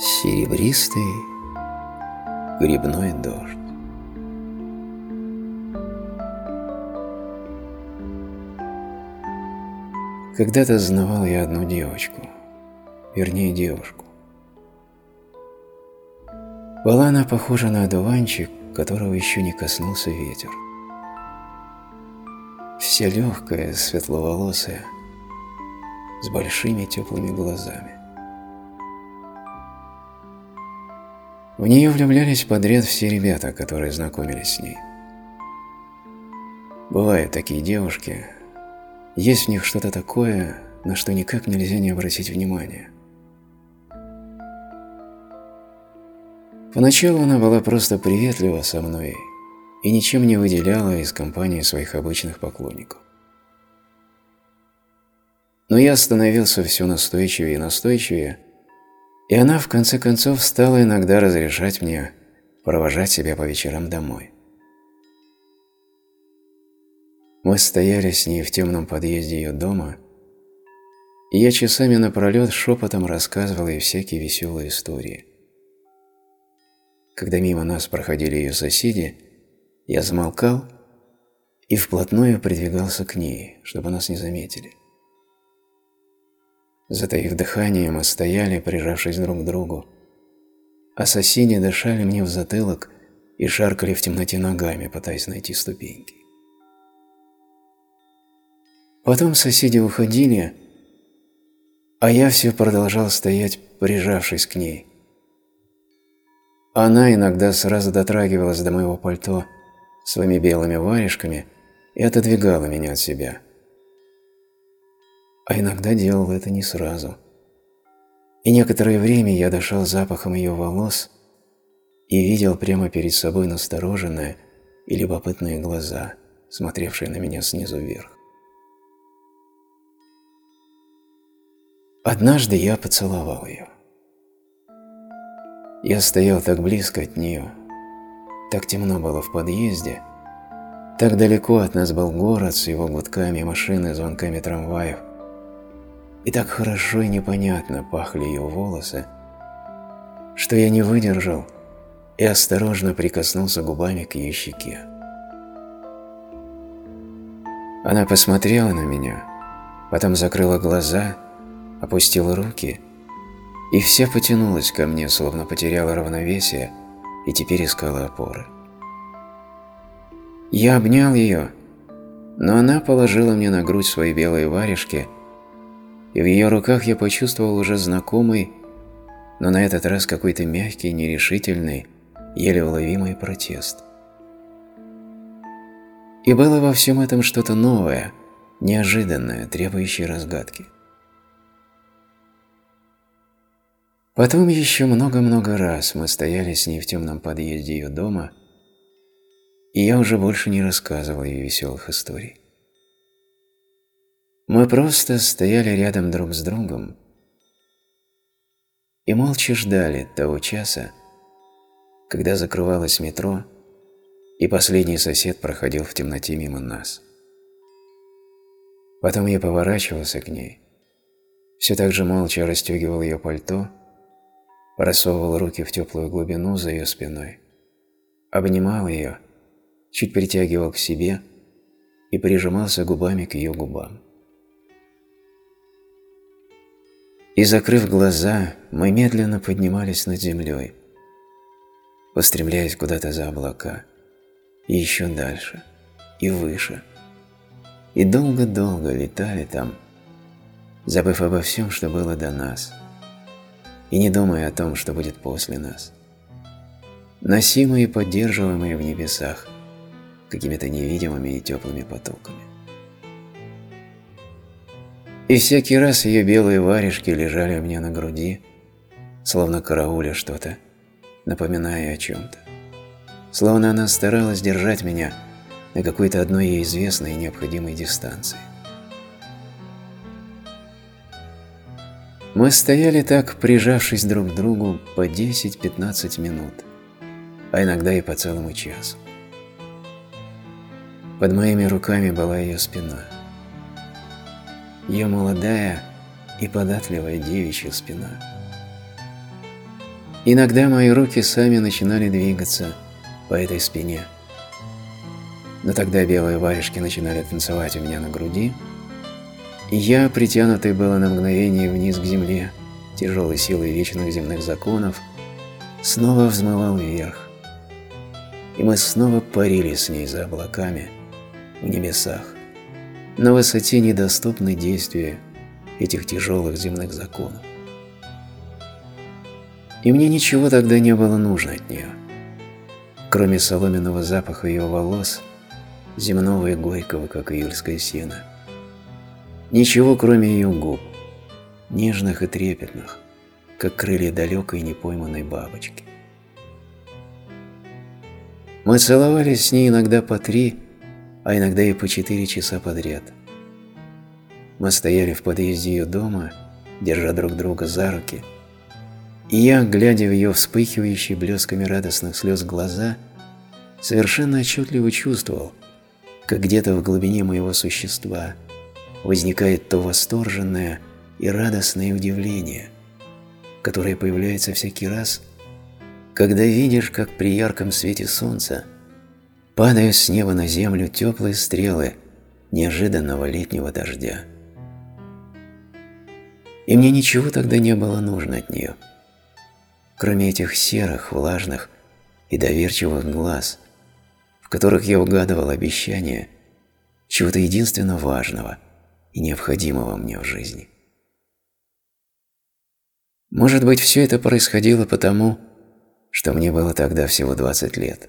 Серебристый грибной дождь. Когда-то знавал я одну девочку, вернее девушку. Была она похожа на одуванчик, которого еще не коснулся ветер. Вся легкая, светловолосая, с большими теплыми глазами. В нее влюблялись подряд все ребята, которые знакомились с ней. Бывают такие девушки, есть в них что-то такое, на что никак нельзя не обратить внимания. Поначалу она была просто приветлива со мной и ничем не выделяла из компании своих обычных поклонников. Но я становился все настойчивее и настойчивее, и она в конце концов стала иногда разрешать мне провожать себя по вечерам домой. Мы стояли с ней в темном подъезде ее дома, и я часами напролет шепотом рассказывал ей всякие веселые истории. Когда мимо нас проходили ее соседи, я замолкал и вплотную придвигался к ней, чтобы нас не заметили. Затаив дыхание, мы стояли, прижавшись друг к другу, а соседи дышали мне в затылок и шаркали в темноте ногами, пытаясь найти ступеньки. Потом соседи уходили, а я все продолжал стоять, прижавшись к ней. Она иногда сразу дотрагивалась до моего пальто своими белыми варежками и отодвигала меня от себя – а иногда делал это не сразу. И некоторое время я дышал запахом ее волос и видел прямо перед собой настороженные и любопытные глаза, смотревшие на меня снизу вверх. Однажды я поцеловал ее. Я стоял так близко от нее, так темно было в подъезде, так далеко от нас был город с его гудками машин и звонками трамваев, и так хорошо и непонятно пахли ее волосы, что я не выдержал и осторожно прикоснулся губами к ее щеке. Она посмотрела на меня, потом закрыла глаза, опустила руки и вся потянулась ко мне, словно потеряла равновесие и теперь искала опоры. Я обнял ее, но она положила мне на грудь свои белые варежки – и в ее руках я почувствовал уже знакомый, но на этот раз какой-то мягкий, нерешительный, еле уловимый протест. И было во всем этом что-то новое, неожиданное, требующее разгадки. Потом еще много-много раз мы стояли с ней в темном подъезде ее дома, и я уже больше не рассказывал ей веселых историй. Мы просто стояли рядом друг с другом и молча ждали того часа, когда закрывалось метро, и последний сосед проходил в темноте мимо нас. Потом я поворачивался к ней, все так же молча расстегивал ее пальто, просовывал руки в теплую глубину за ее спиной, обнимал ее, чуть притягивал к себе и прижимался губами к ее губам. И, закрыв глаза, мы медленно поднимались над землей, устремляясь куда-то за облака, и еще дальше, и выше, и долго-долго летали там, забыв обо всем, что было до нас, и не думая о том, что будет после нас, носимые и поддерживаемые в небесах какими-то невидимыми и теплыми потоками. И всякий раз ее белые варежки лежали у меня на груди, словно карауля что-то, напоминая о чем-то. Словно она старалась держать меня на какой-то одной ей известной и необходимой дистанции. Мы стояли так, прижавшись друг к другу, по 10-15 минут, а иногда и по целому часу. Под моими руками была ее спина – ее молодая и податливая девичья спина. Иногда мои руки сами начинали двигаться по этой спине. Но тогда белые варежки начинали танцевать у меня на груди, и я, притянутый было на мгновение вниз к земле, тяжелой силой вечных земных законов, снова взмывал вверх, и мы снова парили с ней за облаками в небесах, на высоте недоступной действия этих тяжелых земных законов. И мне ничего тогда не было нужно от нее, кроме соломенного запаха ее волос, земного и горького, как июльское сено. Ничего, кроме ее губ, нежных и трепетных, как крылья далекой непойманной бабочки. Мы целовались с ней иногда по три, а иногда и по четыре часа подряд. Мы стояли в подъезде ее дома, держа друг друга за руки, и я, глядя в ее вспыхивающие блесками радостных слез глаза, совершенно отчетливо чувствовал, как где-то в глубине моего существа возникает то восторженное и радостное удивление, которое появляется всякий раз, когда видишь, как при ярком свете солнца падают с неба на землю теплые стрелы неожиданного летнего дождя. И мне ничего тогда не было нужно от нее – кроме этих серых, влажных и доверчивых глаз, в которых я угадывал обещание чего-то единственно важного и необходимого мне в жизни. Может быть, все это происходило потому, что мне было тогда всего 20 лет.